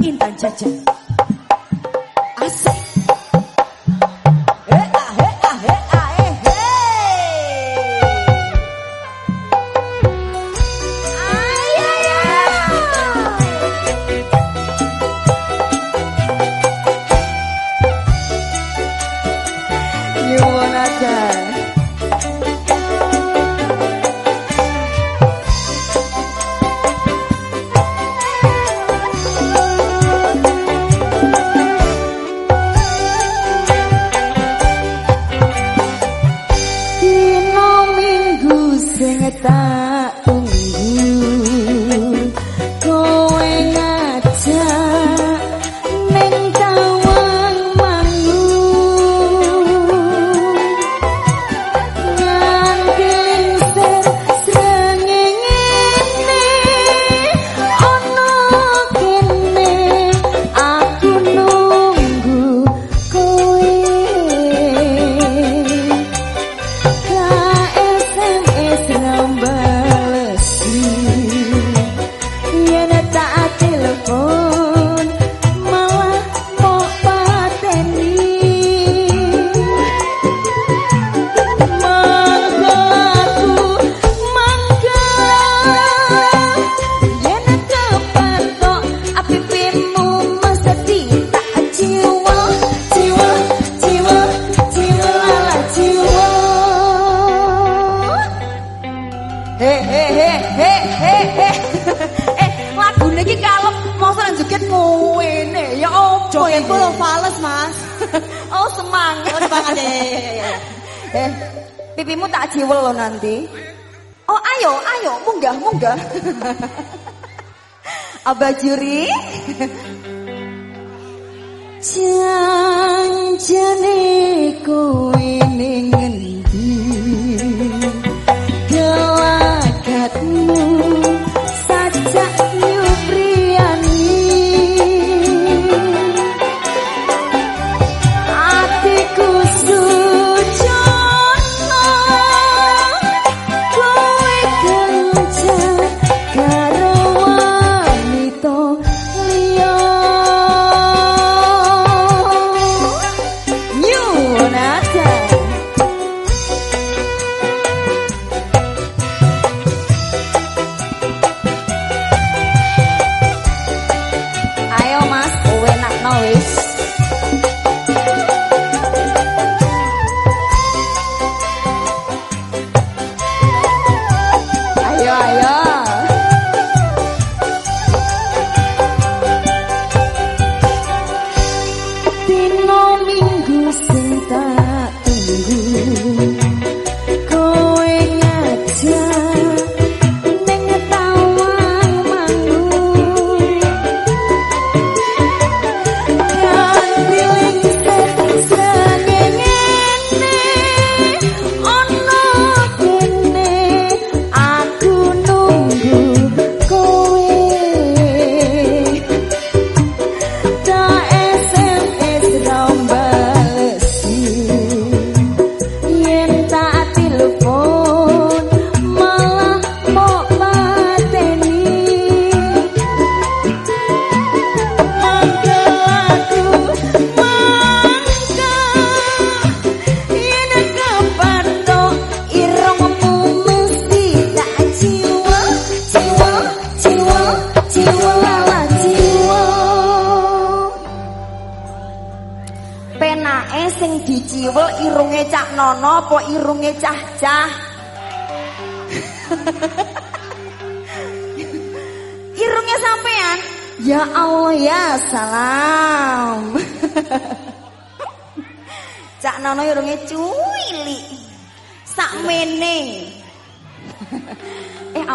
Intan Jajan. bajuri Thank you.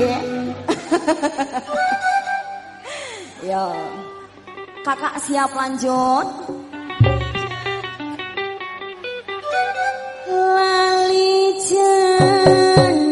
nggih. Gitu ya. Yo. Kakak siap lanjut? Lali jalan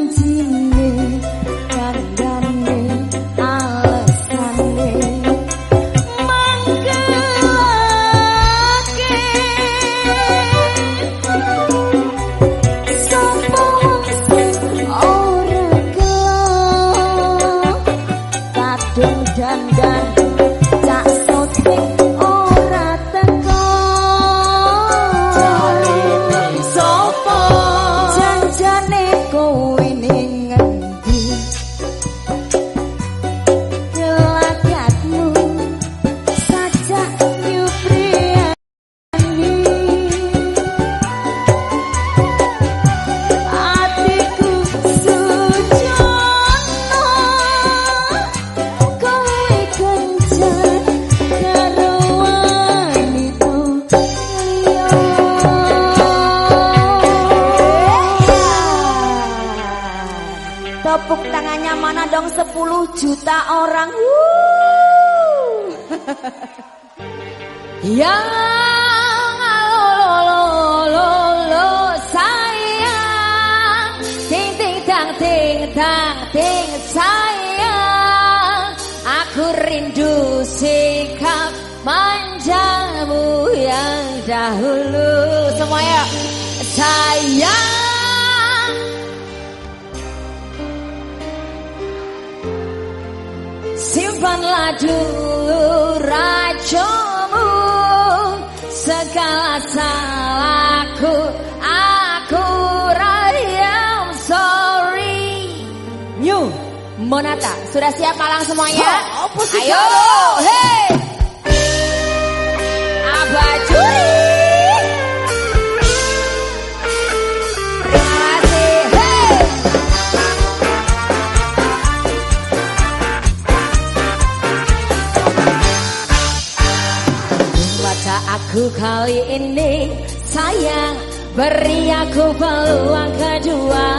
Kali ini sayang beri aku peluang kedua.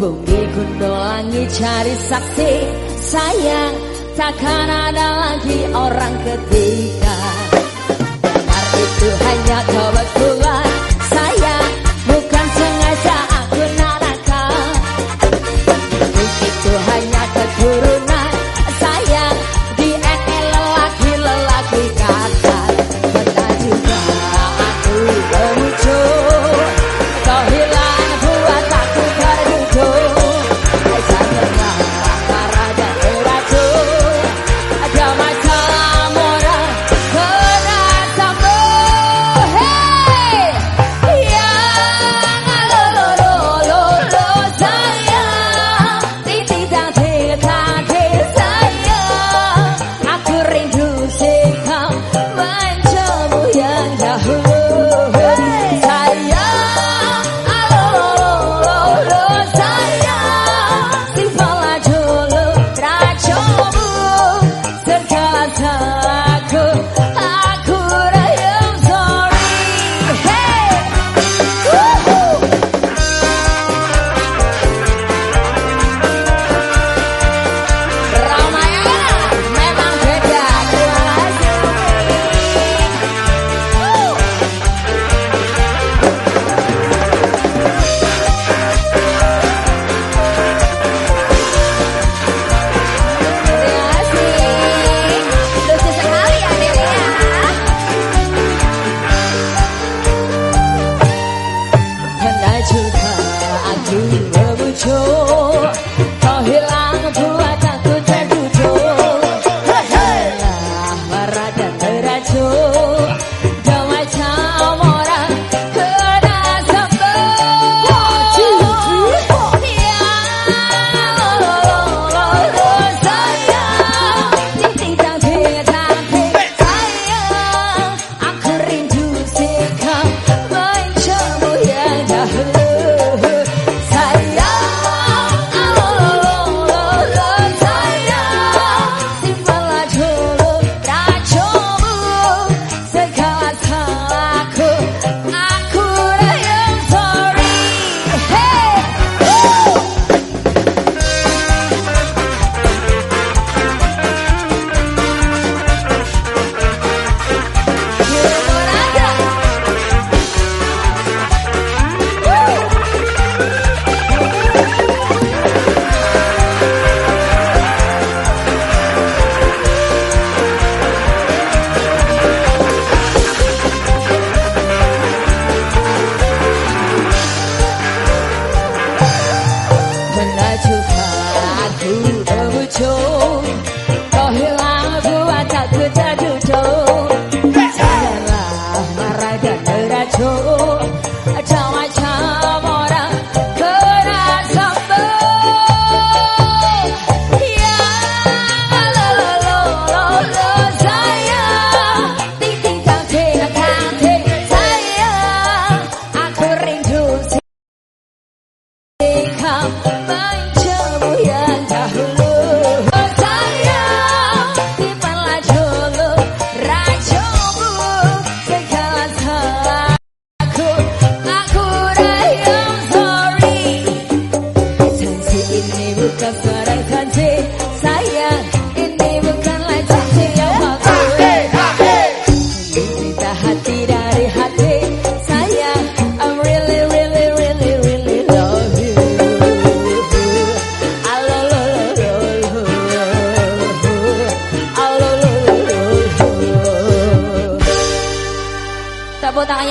Bumi gunung langit cari saksi. Sayang takkan ada lagi orang ketiga. Karena itu hanya kau berkuat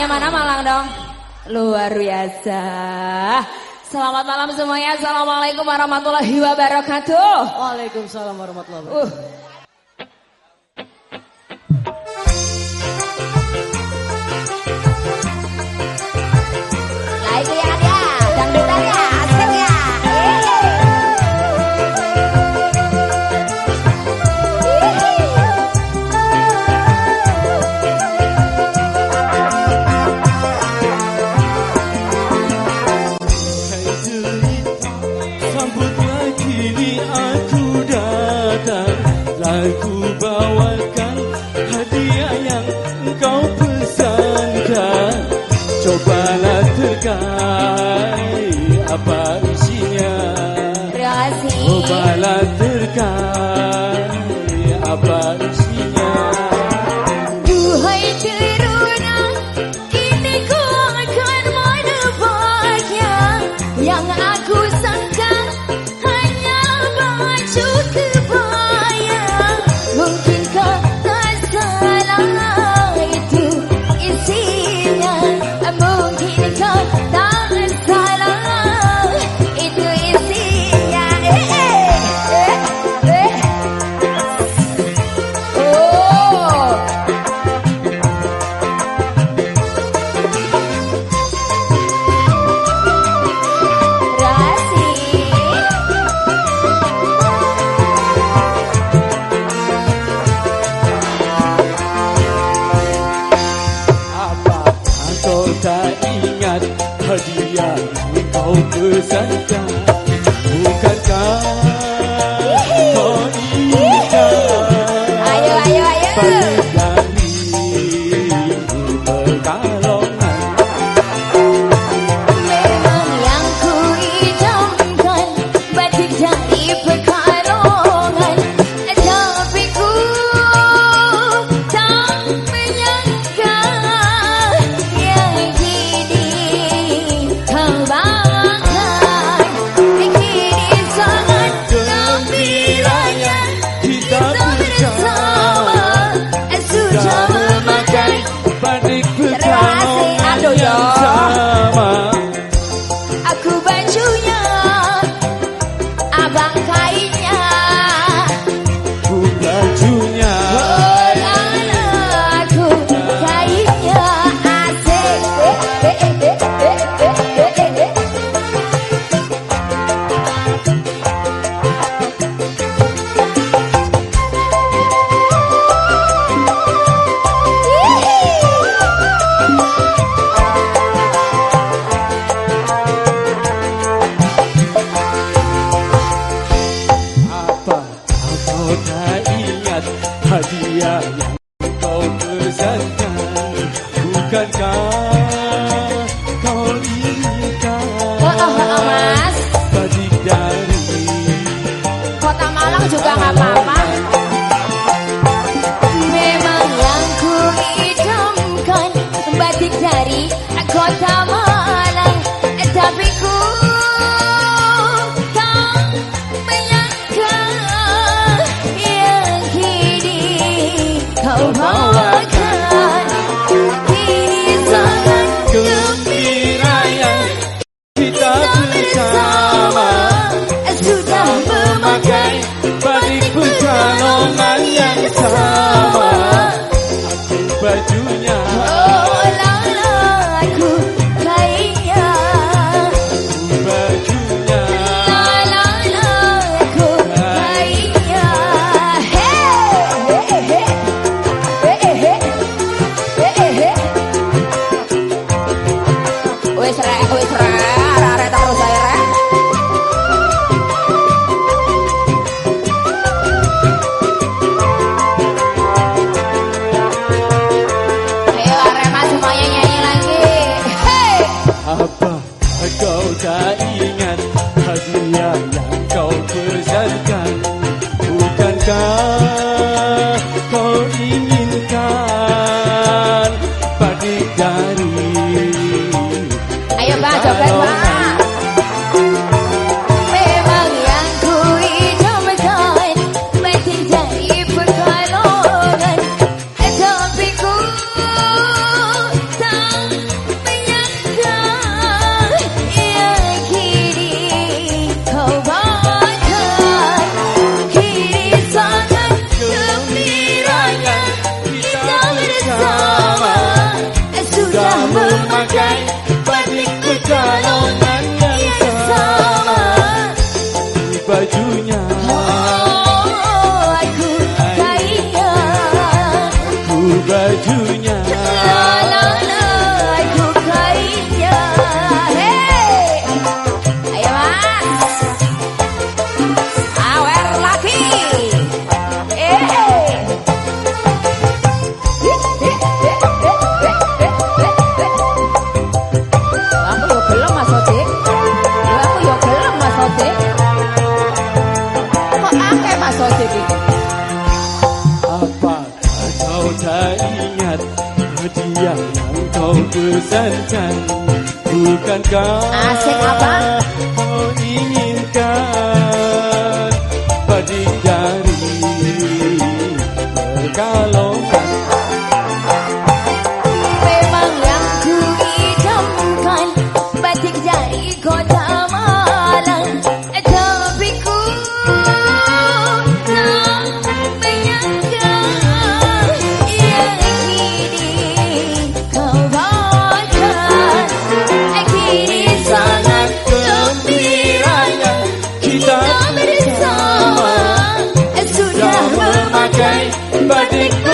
mana Malang dong? Luar biasa. Selamat malam semuanya. Assalamualaikum warahmatullahi wabarakatuh. Waalaikumsalam warahmatullahi wabarakatuh. Uh.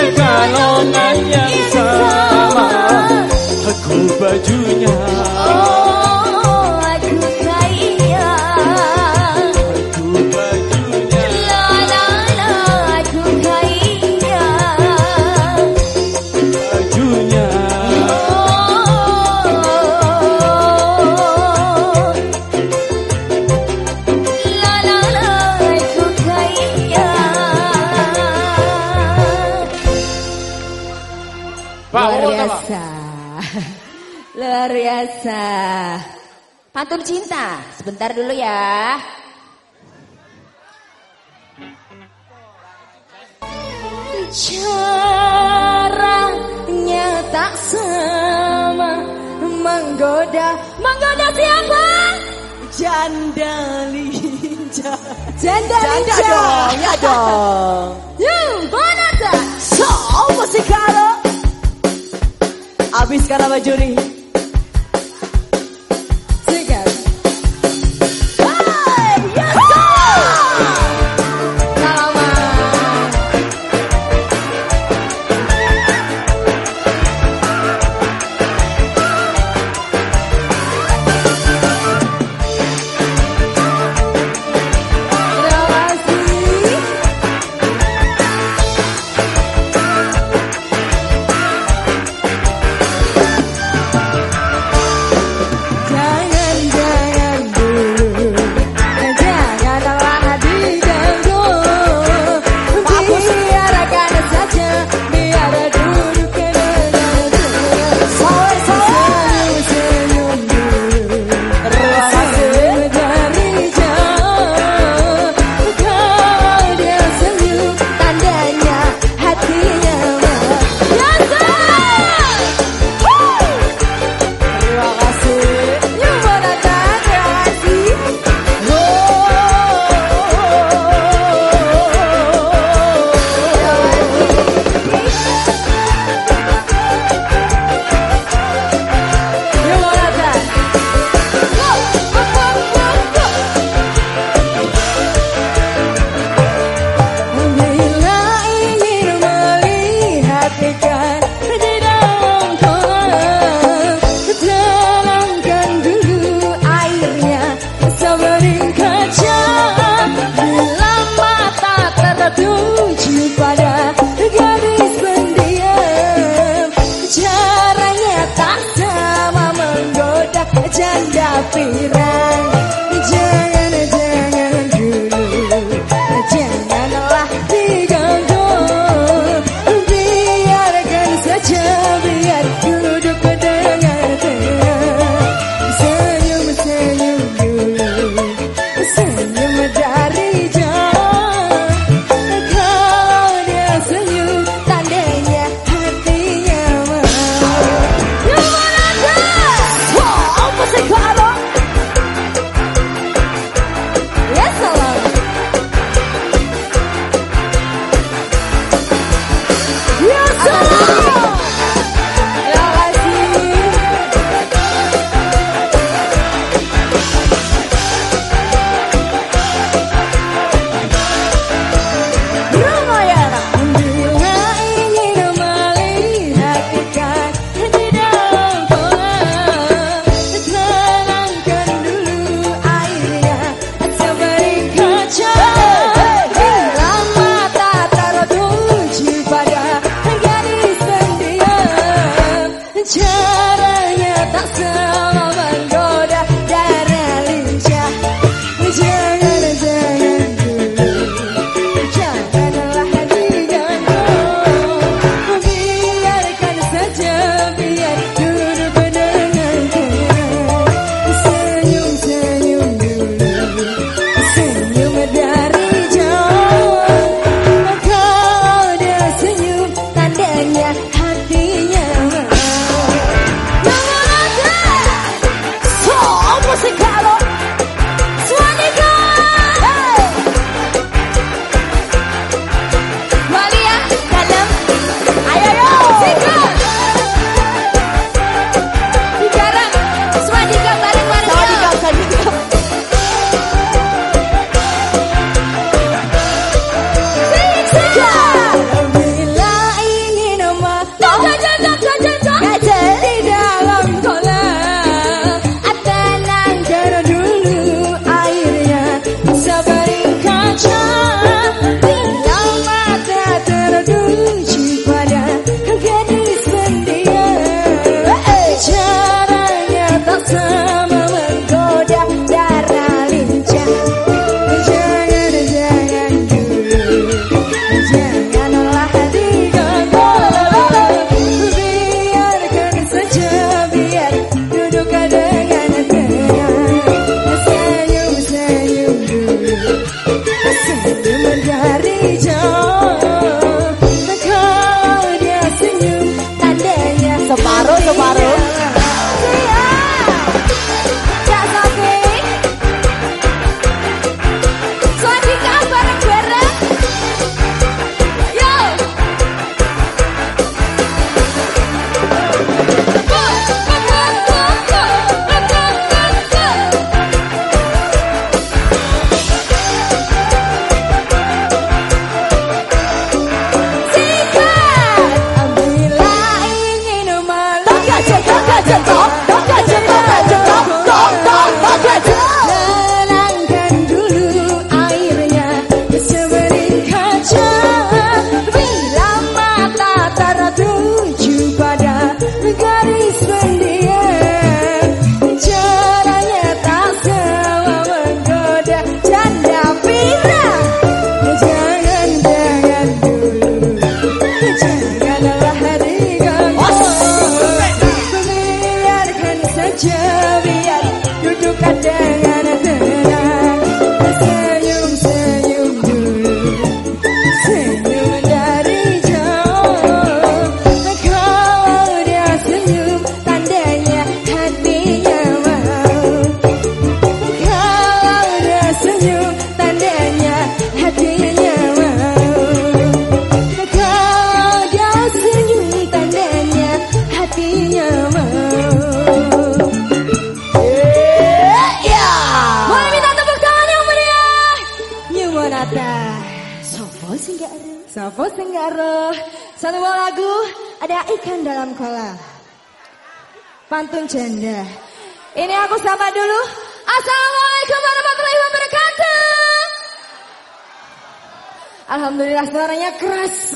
el calor Atur cinta. Sebentar dulu ya. Caranya tak sama menggoda. Menggoda siapa? Janda lincah. Janda, Janda dong, ya dong. Yuk, bonata. So, musik karo. Abis karena bajuri.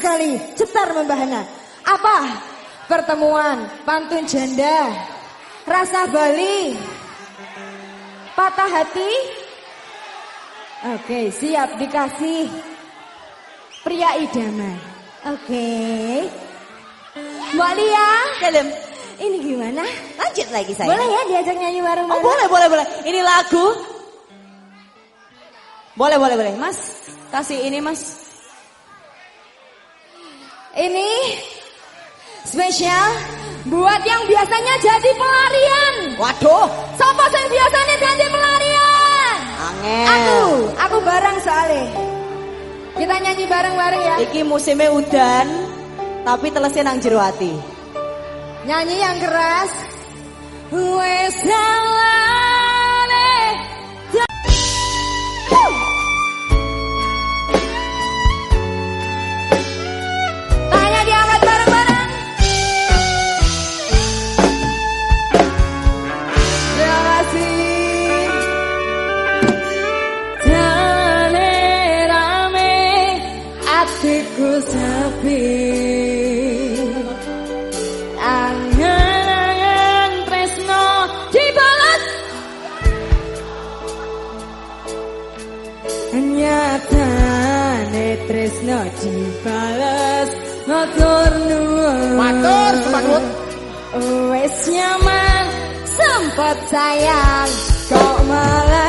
Sekali Cetar membahana Apa? Pertemuan Pantun janda Rasa Bali Patah hati Oke siap dikasih Pria idaman Oke Mbak Lia Dalam. Ini gimana? Lanjut lagi saya. Boleh ya diajak nyanyi bareng Oh boleh boleh boleh. Ini lagu. Boleh boleh boleh. Mas kasih ini mas. Ini spesial buat yang biasanya jadi pelarian. Waduh. Siapa yang biasanya jadi pelarian? Angel. Aku, aku bareng soalnya. Kita nyanyi bareng-bareng ya. Iki musimnya udan, tapi telesnya nang jero ati. Nyanyi yang keras. Wes salane. Nyatane tresno dibales Matur nuwun. Matur, semangut. Wes nyaman Sempet sayang Kok malah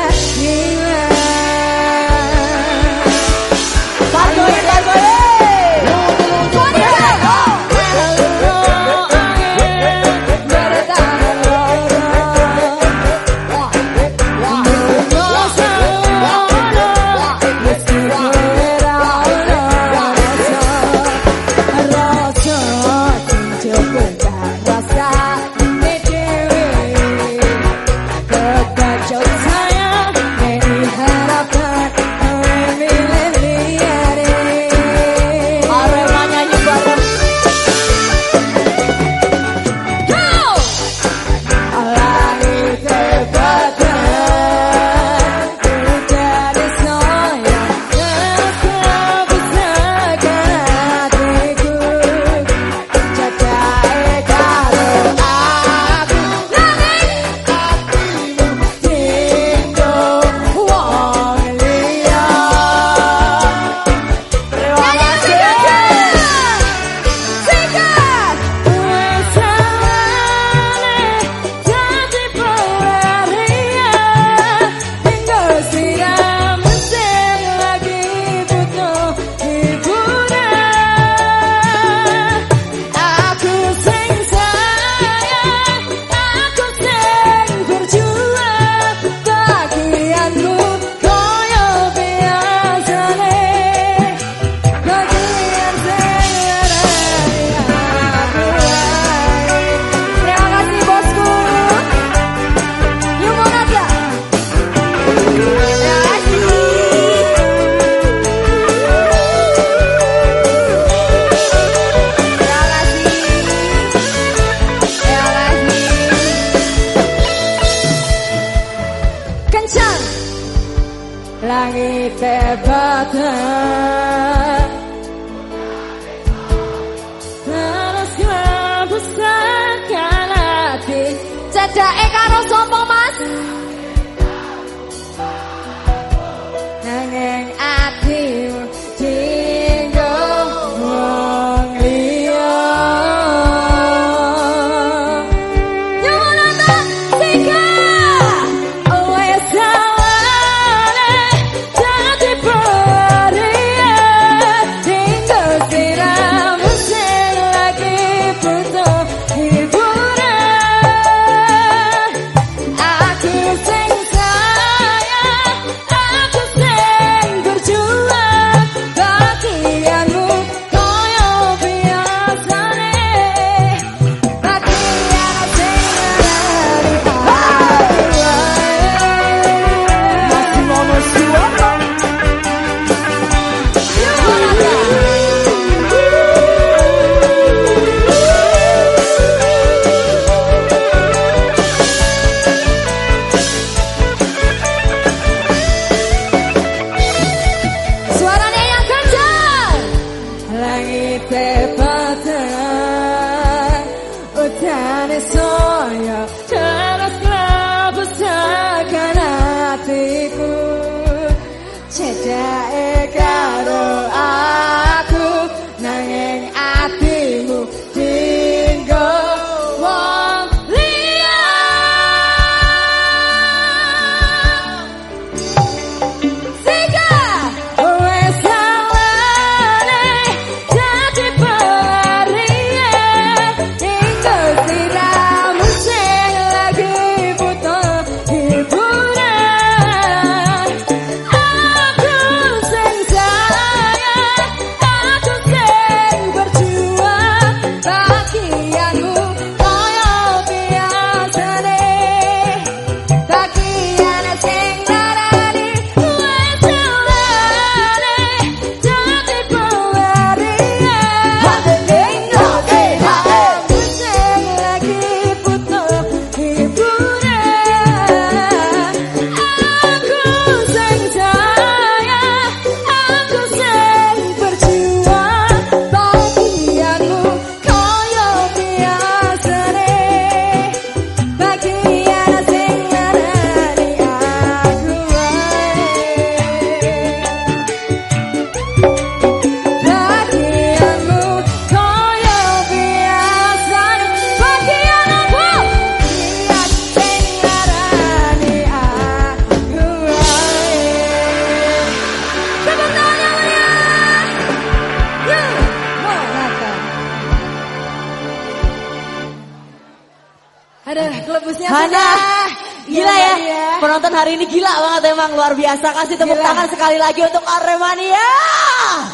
biasa. Kasih tepuk Gila. tangan sekali lagi untuk Aremania.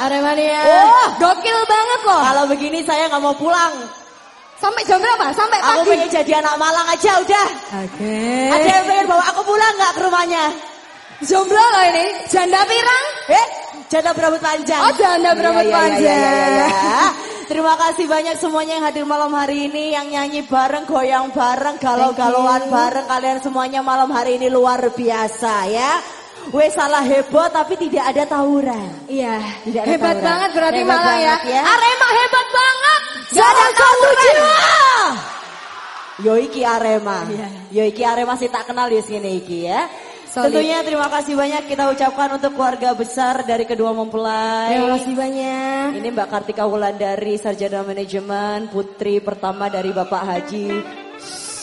Aremania Oh. Gokil banget loh Kalau begini saya nggak mau pulang. Sampai jam berapa? Sampai Aku pagi pengen jadi anak Malang aja udah. Oke Ada yang pengen bawa aku pulang nggak ke rumahnya? Jomblo loh ini Janda pirang Eh, janda berambut panjang. Oh, janda berambut Iya, iya, iya, panjang. iya, iya, iya. Terima kasih banyak semuanya yang hadir malam hari ini, yang nyanyi bareng, goyang bareng, galau-galauan bareng. Kalian semuanya malam hari ini luar biasa ya. Wes salah heboh tapi tidak ada tawuran. Iya Tidak ada Hebat tawuran. banget berarti Hebat Malang ya. banget ya. Arema hebat banget Gak ada tawuran. Yo iki Arema. Iya. Yo iki Arema sih tak kenal di sini iki ya. Solid. Tentunya terima kasih banyak kita ucapkan untuk keluarga besar dari kedua mempelai. Terima kasih banyak Ini Mbak Kartika Wulandari, Sarjana Manajemen, putri pertama dari Bapak Haji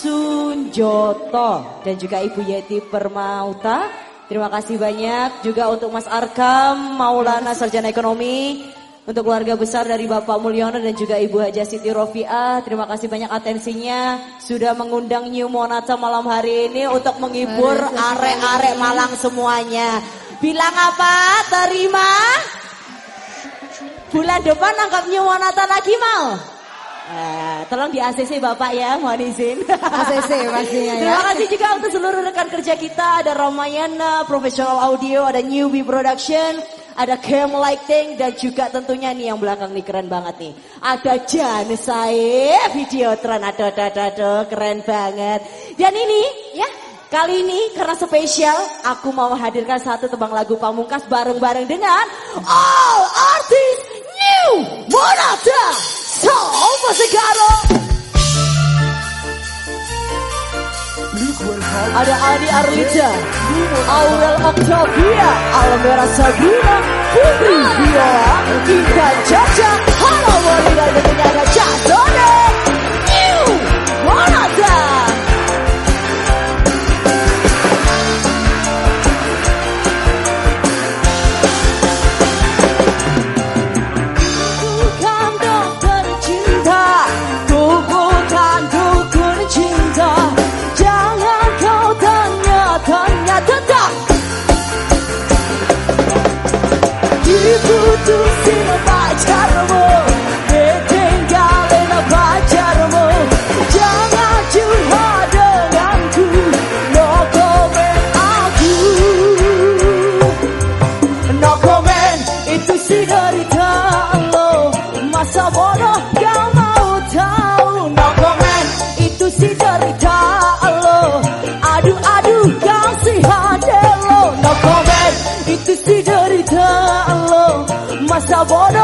Sunjoto dan juga Ibu Yeti Permauta. Terima kasih banyak juga untuk Mas Arkam Maulana Sarjana Ekonomi. Untuk keluarga besar dari Bapak Mulyono dan juga Ibu Haja Siti Rofiah, terima kasih banyak atensinya sudah mengundang New Monata malam hari ini untuk menghibur arek-arek Malang semuanya. Bilang apa? Terima? Bulan depan nangkap New Monata lagi mau? Eh, tolong di ACC Bapak ya, mohon izin. ACC pastinya ya. Terima kasih juga untuk seluruh rekan kerja kita. Ada Ramayana, professional Audio, ada Newbie Production, ada Cam Lighting, dan juga tentunya nih yang belakang nih keren banget nih. Ada Jan saya Videotron, tren ada ada keren banget. Dan ini ya, Kali ini karena spesial, aku mau hadirkan satu tebang lagu pamungkas bareng-bareng dengan All Artists New Monata. Salva Segara Ada Ani Arlija Aurel Octavia Almera Sabina Putri Viola Intan Caca. Halo Wali dan Tengah Caca. போதோ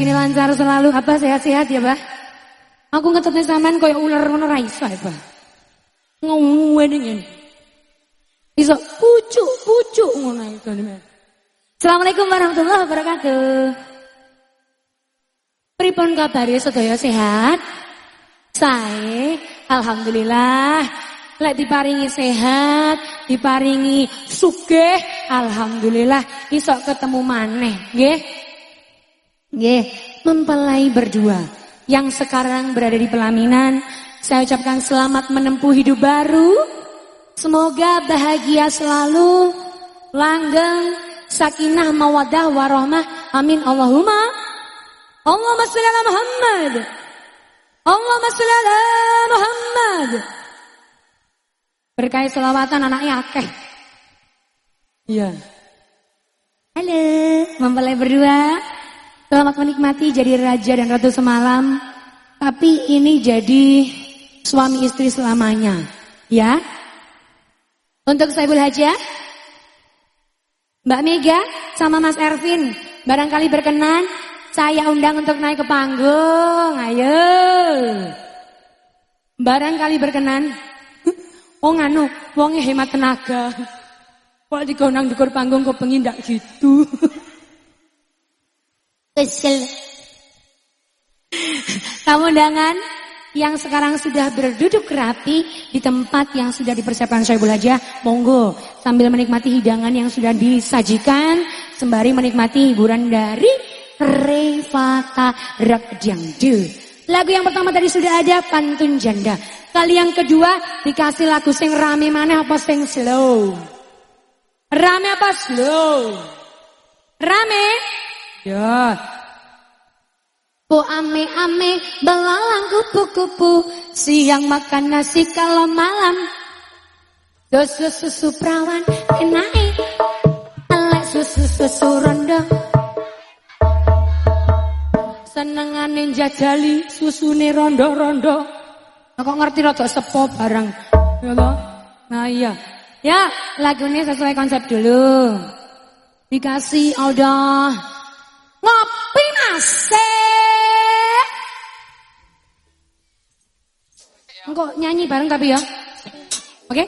ini lancar selalu. Apa sehat-sehat ya, Bah? Aku ngetetnya saman koyo ular ngono ra iso ya, Bah. Ngomongin ngene. Iso pucuk-pucuk ngono itu. Assalamualaikum warahmatullahi wabarakatuh. Pripun kabare sedaya sehat? Saya alhamdulillah lek diparingi sehat, diparingi sugih, alhamdulillah iso ketemu maneh, nggih. Nggih, mempelai berdua yang sekarang berada di pelaminan. Saya ucapkan selamat menempuh hidup baru. Semoga bahagia selalu, langgeng, sakinah, mawadah, warahmah. Amin Allahumma. Allahumma sholli ala Muhammad. Allahumma sholli ala Muhammad. Berkait selawatan anaknya akeh. Iya. Halo, mempelai berdua. Selamat menikmati jadi raja dan ratu semalam. Tapi ini jadi suami istri selamanya. Ya. Untuk Saibul Haja. Mbak Mega sama Mas Ervin. Barangkali berkenan. Saya undang untuk naik ke panggung. Ayo. Barangkali berkenan. Oh nganu, wongnya hemat tenaga. Kalau digonang dukur panggung kok pengindak gitu. Kesel. Tamu undangan yang sekarang sudah berduduk rapi di tempat yang sudah dipersiapkan Soebul Haja, monggo sambil menikmati hidangan yang sudah disajikan, sembari menikmati hiburan dari Revata Rakjangdu. Lagu yang pertama tadi sudah ada Pantun Janda. Kali yang kedua dikasih lagu sing rame mana apa sing slow? Rame apa slow? Rame? Ya. Bu ame-ame belalang kupu-kupu. Siang makan nasi kalau malam. Susu susu perawan enai Elek susu susu rondo. Senengane jajali susune rondo-rondo. Kok ngerti rada sepo barang Ya toh? Nah iya. Ya lagu ini sesuai konsep dulu. Dikasih udah Masih Engkau nyanyi bareng tapi ya Oke okay?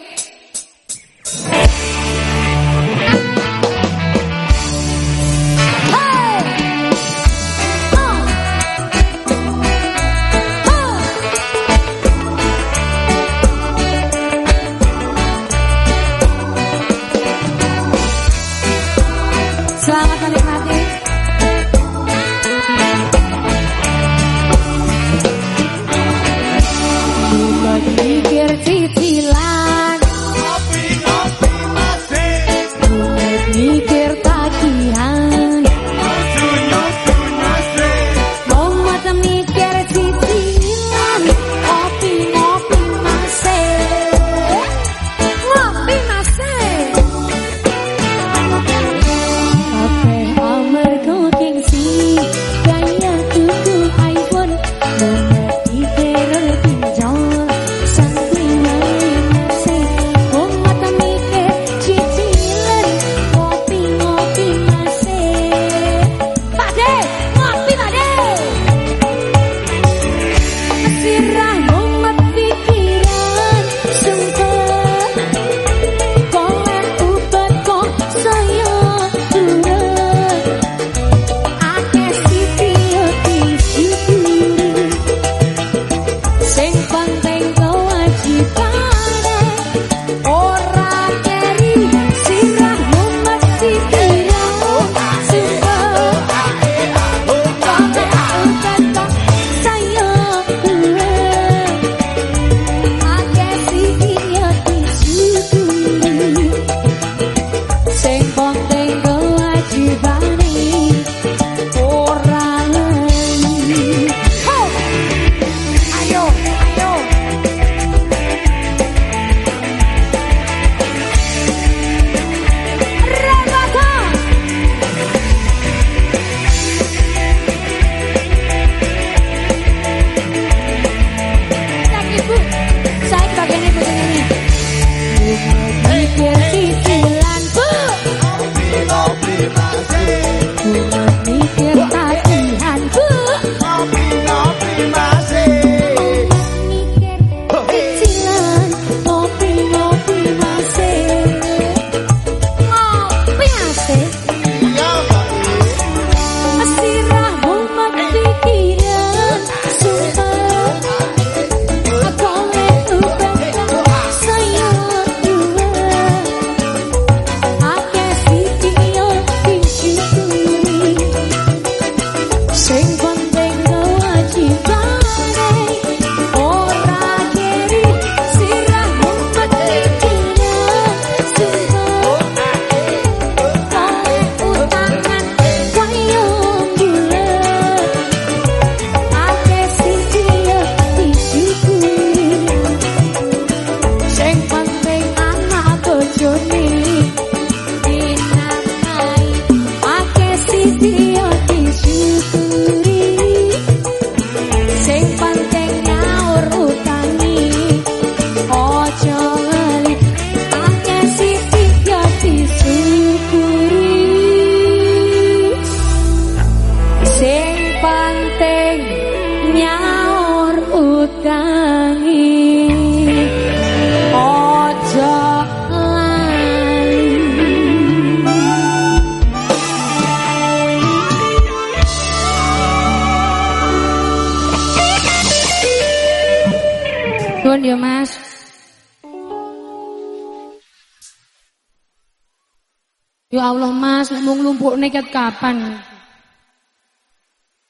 Kapan?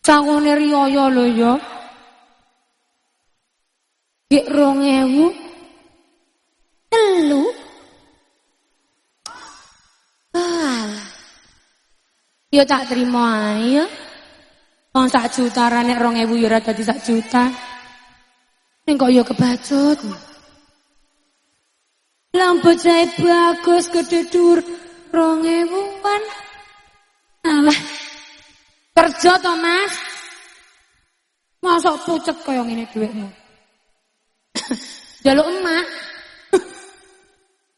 Cangone riyaya lho ya. Gek 2000 telu. Ah. Ya tak terima ae ya. Wong sak juta ra nek 2000 ya ora dadi sak juta. Ning kok ya kebacut. Lampu jahe bagus gede dur 2000 Kerja to, Mas? Masa pucet kaya ngene dhuwitmu. Jaluk emak.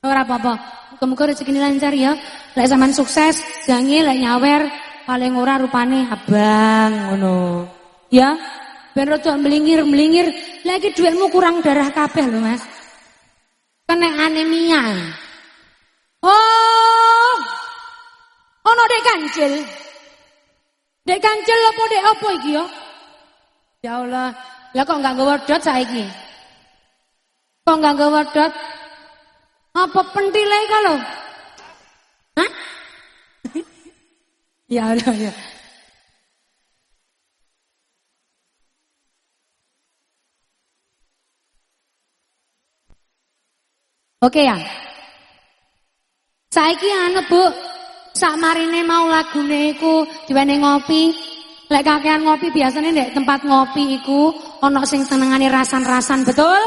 Ora apa-apa. Muga-muga rezekine lancar ya. Lek sampean sukses, jange lek nyawer paling ora rupane abang ngono. Ya. Ben rada melingir-melingir, lagi duitmu kurang darah kabeh lho, Mas. Kena anemia. Oh. Ono dek kancil. Dek kancil apa dek apa iki ya? Ya Allah, lah kok enggak nggawa dot saiki? Kok enggak nggawa dot? Apa pentile kalau? Hah? ya Allah ya. Oke ya. Saiki anu Bu, sak marine mau lagune iku diwene ngopi. Lek kakean ngopi biasanya nek tempat ngopi iku ana sing senengane rasan-rasan, betul?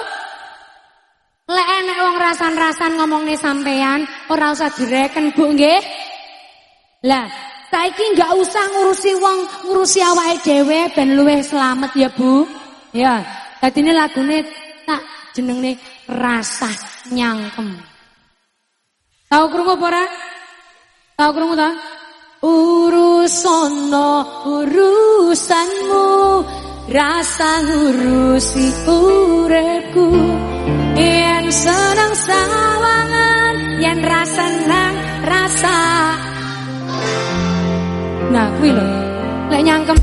Lek enek wong rasan-rasan ngomongne sampean, ora usah direken, Bu, nggih? Lah, saiki nggak usah ngurusi wong, ngurusi awake dhewe ben luwih selamat ya, Bu. Ya, dadine lagune tak jenenge rasa nyangkem. Tahu krungu apa ora? Tahu krungu ta? Urusono urusanmu rasa ngurusi urepku yen senang sawangan yen rasa nang rasa Nah, kuwi lho. Lek nyangkem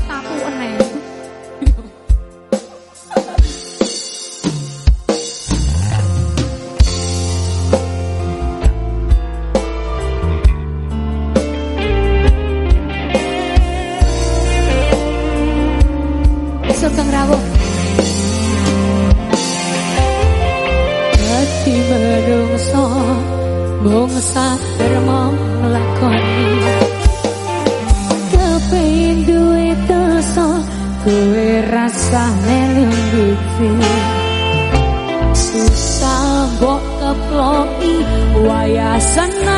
I.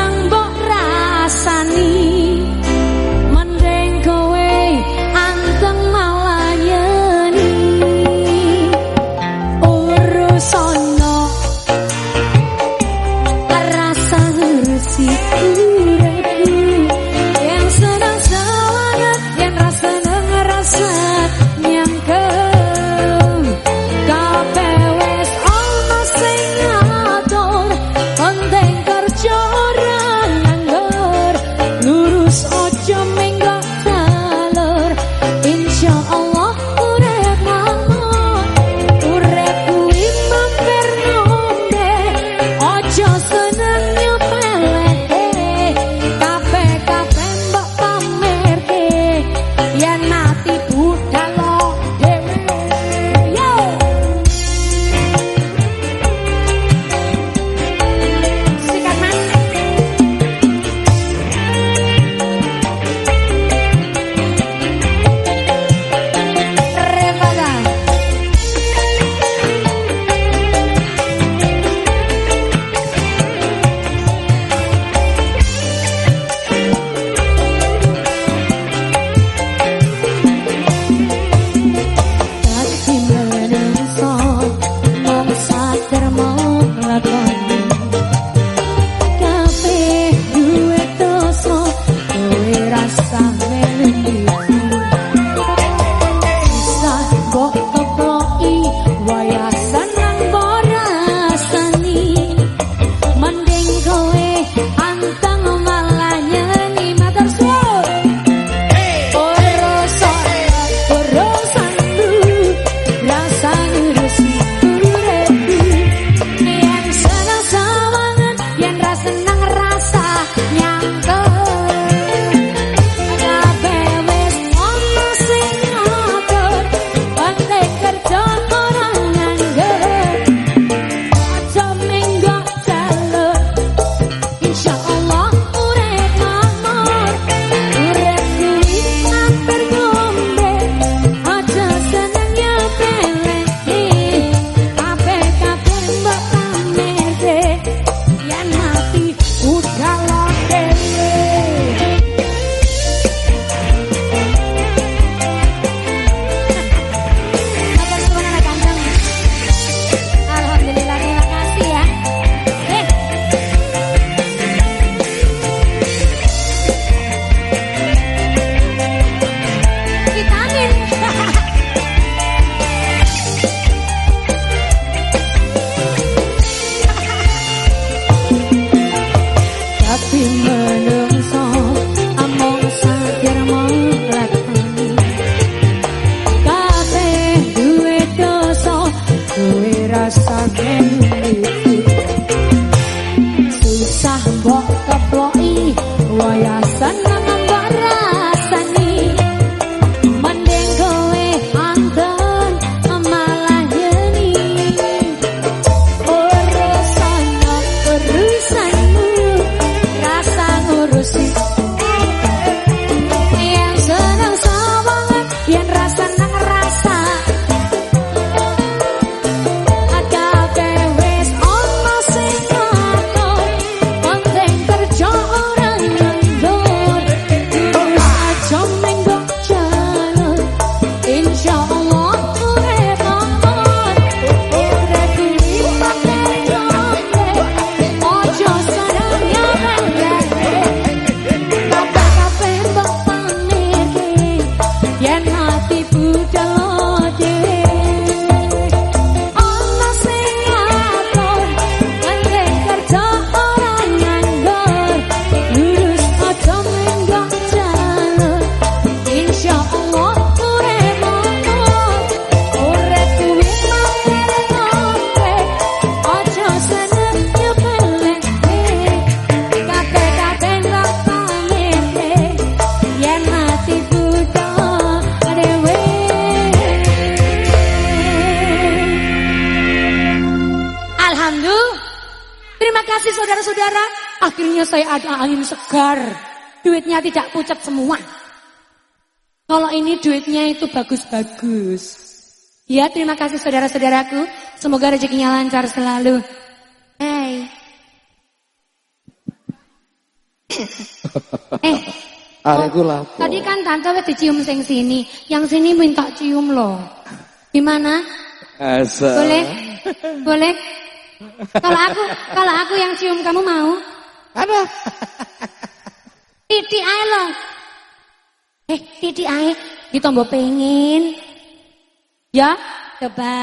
Akhirnya saya ada angin segar Duitnya tidak pucat semua Kalau ini duitnya itu bagus-bagus Ya terima kasih saudara-saudaraku Semoga rezekinya lancar selalu Hey Eh Areku lapo. Tadi kan tante wis dicium sing sini, yang sini minta cium loh. Gimana? Asa. Boleh? Boleh? Kalau aku, kalau aku yang cium kamu mau? Ada. Titi ae loh. Eh, titi ae ditombo pengen. Ya, coba.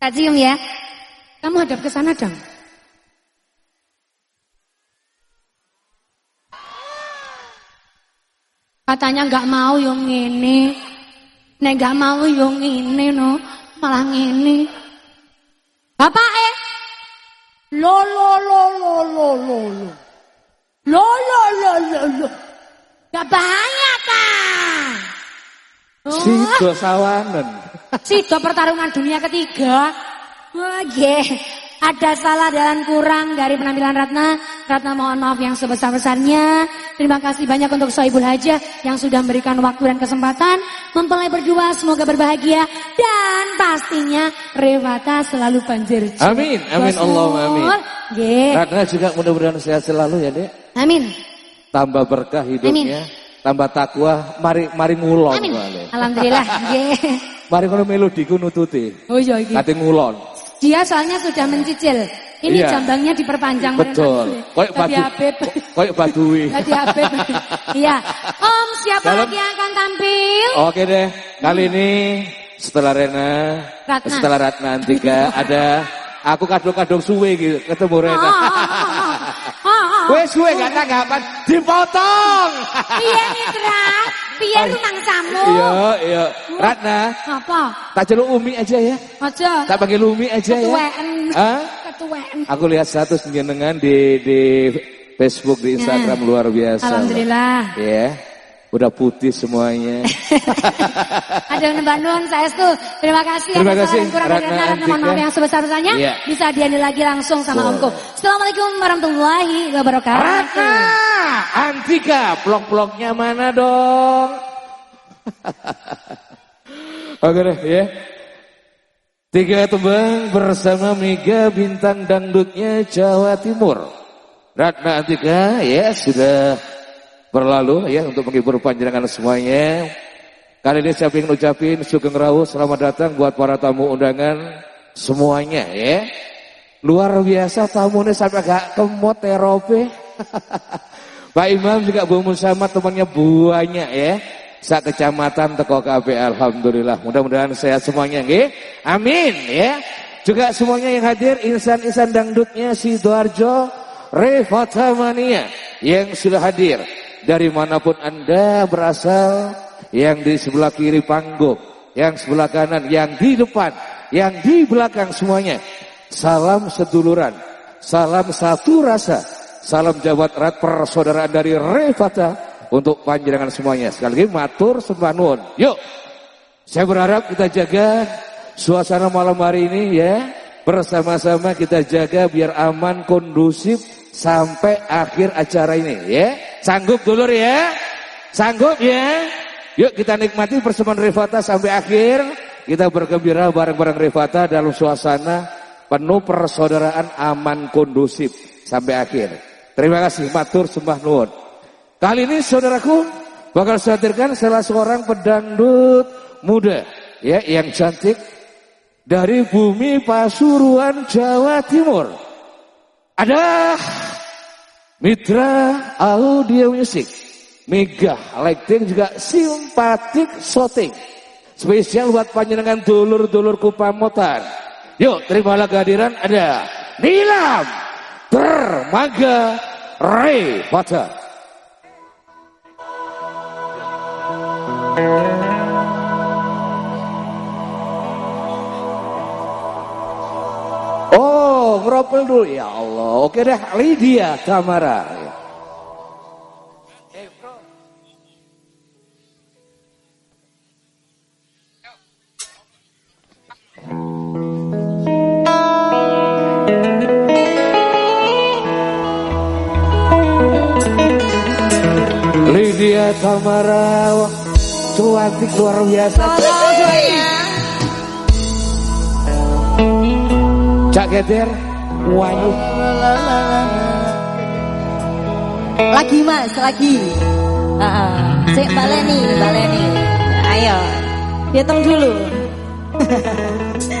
Tak cium ya. Kamu hadap ke sana dong. Katanya nggak mau yang ini. Nek nggak mau yang ini no, malah ngene. Bapak eh, lo lo lo lo lo lo lo, lo lo lo lo lo, gak bahaya kan? Sido sawanen. Sido pertarungan dunia ketiga. Wah, Ada salah dan kurang dari penampilan Ratna. Ratna mohon maaf yang sebesar-besarnya. Terima kasih banyak untuk Soibul Hajah yang sudah memberikan waktu dan kesempatan. Mempelai berdua semoga berbahagia. Dan pastinya Revata selalu banjir. Amin, amin, Allahumma amin. Nggih. Ratna juga mudah-mudahan sehat selalu ya, Dek. Amin. Tambah berkah hidupnya, tambah takwa, mari mari ngulon. Amin. Alhamdulillah. Nggih. Mari kono melodiku nututi. Oh iya. Kate ngulon. Dia soalnya sudah mencicil. Ini Iya. jambangnya diperpanjang. Betul. Koyok badu. Koyok badui. Jadi Habib. Iya. Om, siapa Dalam- lagi yang akan tampil? Oke deh, kali ini setelah Rena, Ratna. setelah Ratna Antika ada aku kadung-kadung suwe gitu ketemu Oh, Rena. oh, oh, oh, oh, oh. Wes suwe gak tanggapan dipotong. Piye Mitra? Piye lu mangsamu? Iya, iya. Ratna, Apa? tak celuk Umi aja ya. Aja. Tak panggil Umi aja ya. Ketuaan. Hah? Ketuaan. Aku lihat status jenengan di di Facebook, di Instagram Nah. luar biasa. Alhamdulillah. Ya. Udah putih semuanya. Ada yang nembak nuwun saestu. Terima kasih Terima kasih, kurang Ratna Ratna mohon maaf yang sebesar-besarnya. Iya. Bisa diambil lagi langsung sama. Omku. Assalamualaikum warahmatullahi wabarakatuh. Ratna, Antika, blok-bloknya mana dong? Oke deh ya. Tiga tembang bersama Mega Bintang Dangdutnya Jawa Timur. Ratna Antika ya sudah berlalu ya untuk menghibur panjenengan semuanya. Kali ini saya ingin ucapin Sugeng Rawu selamat datang buat para tamu undangan semuanya ya. Luar biasa tamunya sampai gak kemot terope. Pak Imam juga Bu Musamad temannya banyak ya. Sak kecamatan teko KB alhamdulillah. Mudah-mudahan sehat semuanya nggih. Amin ya. Juga semuanya yang hadir insan-insan dangdutnya si Doarjo Refatamania yang sudah hadir dari mana pun Anda berasal yang di sebelah kiri panggung, yang sebelah kanan, yang di depan, yang di belakang semuanya. Salam seduluran, salam satu rasa, salam jabat erat persaudaraan dari Revata untuk panjenengan semuanya. Sekali lagi matur sembah. Yuk. Saya berharap kita jaga suasana malam hari ini ya. Bersama-sama kita jaga biar aman, kondusif sampai akhir acara ini ya. Sanggup dulur ya? Sanggup ya? Yuk kita nikmati persembahan Revata sampai akhir. Kita bergembira bareng-bareng Revata dalam suasana penuh persaudaraan aman kondusif sampai akhir. Terima kasih matur sembah nuwun. Kali ini saudaraku bakal saya hadirkan salah seorang pedangdut muda ya yang cantik dari bumi Pasuruan Jawa Timur. Ada Mitra Audio Music, Mega Lighting juga simpatik shooting. Spesial buat panjenengan dulur-dulurku pamotan. Yuk terimalah kehadiran ada Nilam Termaga Ray Potter. Ngeropel dulu. Ya Allah. Oke deh, Lydia Tamara. Lydia Tamara. Wah, Cantik luar biasa. Tolong semuanya. Cak. Wayu. Lagi mas, lagi. Cek baleni, baleni. Ayo, hitung dulu.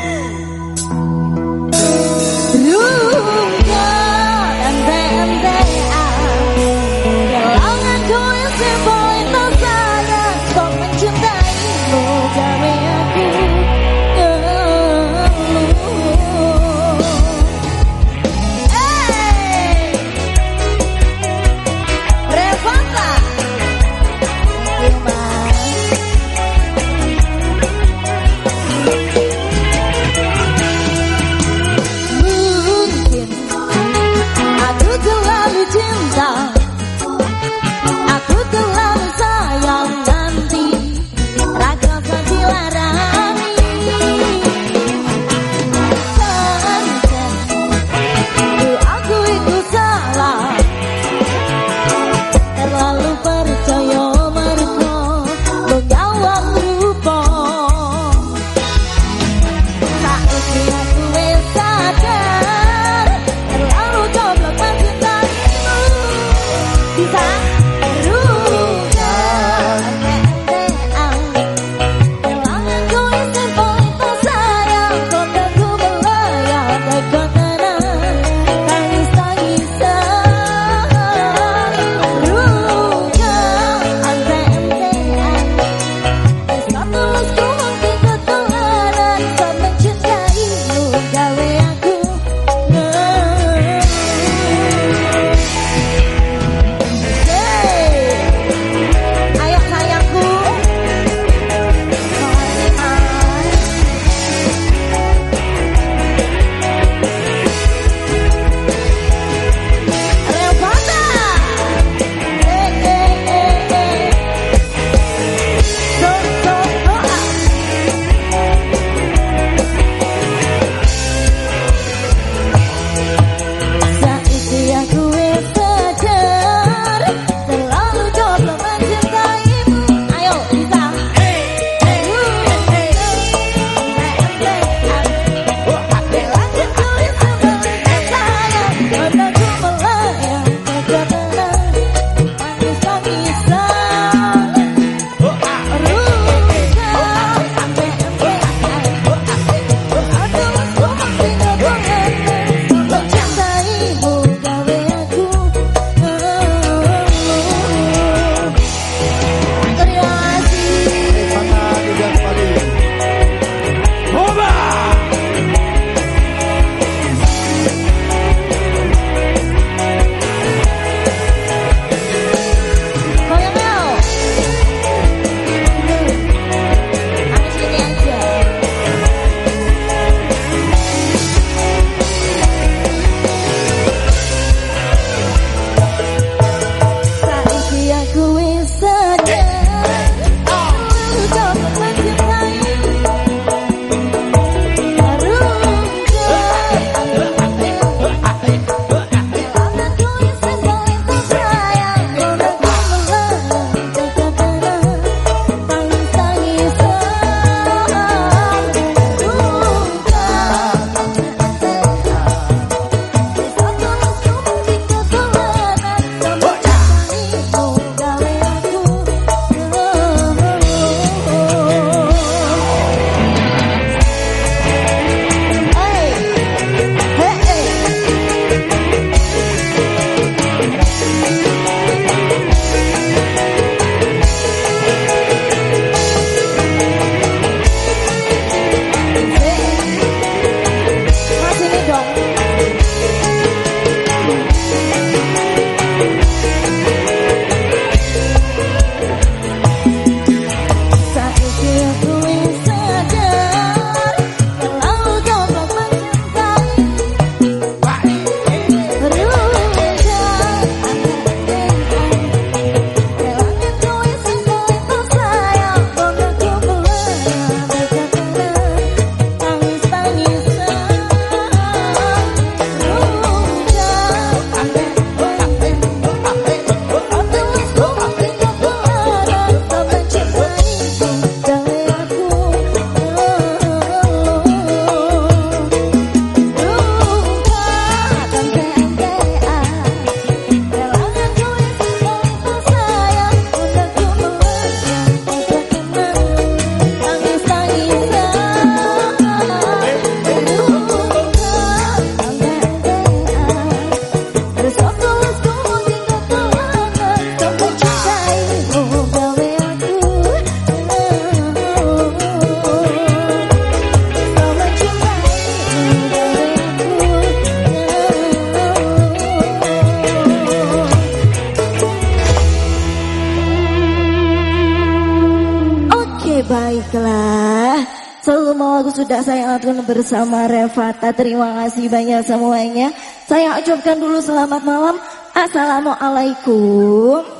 bersama Revata. Terima kasih banyak semuanya. Saya ucapkan dulu selamat malam. Assalamualaikum.